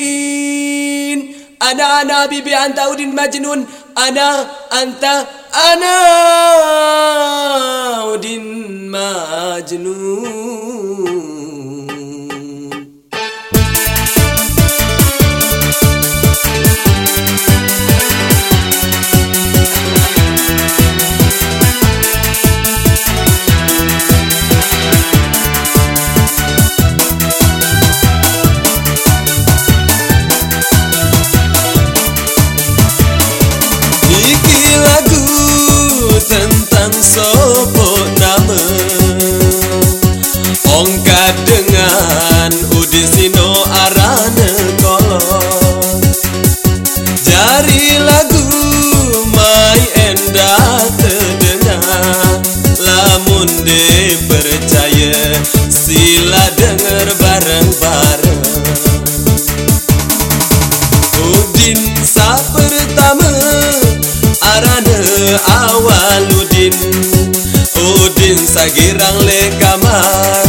أودين أنا أنا بيبي أنت أودين مجنون أنا أنت أنا أودين مجنون Lamun de percaya sila denger bareng-bareng. Udin sa pertama arane awaludin Udin. Sagirang le kamar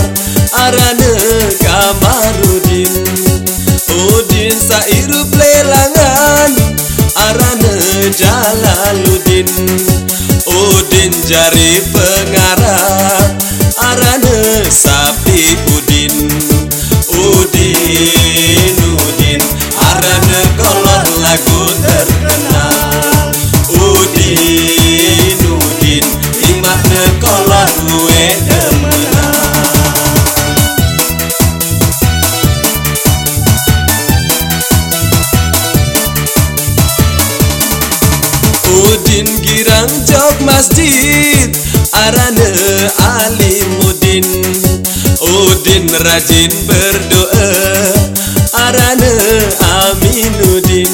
arane kamarudin Udin. Sa irup lelangan arane jalaludin Udin jari pengarah arane sapi udin. Udin Udin arane kolor lagu terkenal girang jok masjid Arane alimudin Udin rajin berdoa Arane aminudin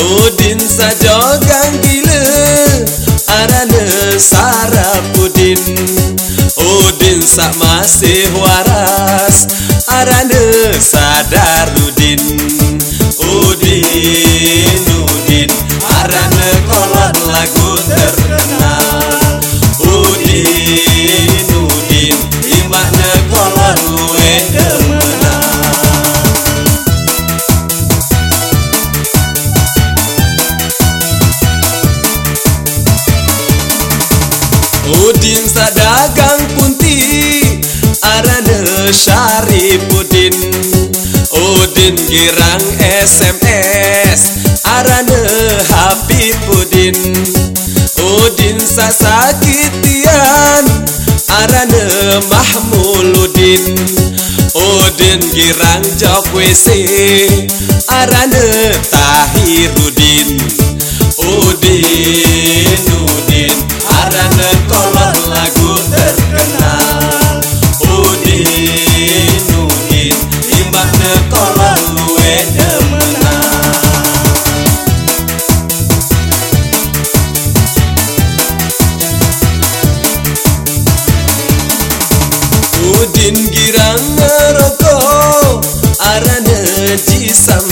Udin sajogang gila Arane sarapudin. Udin sak masih waras Arane sadarudin. Udin Udin Udin sadagang punti Arane Syarifudin Udin girang SMS Arane Habibudin Udin sasakitian Arane Mahmuludin Udin girang jok WC Arane Tahirudin Udin Ingirang rokok arane jisam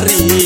barrio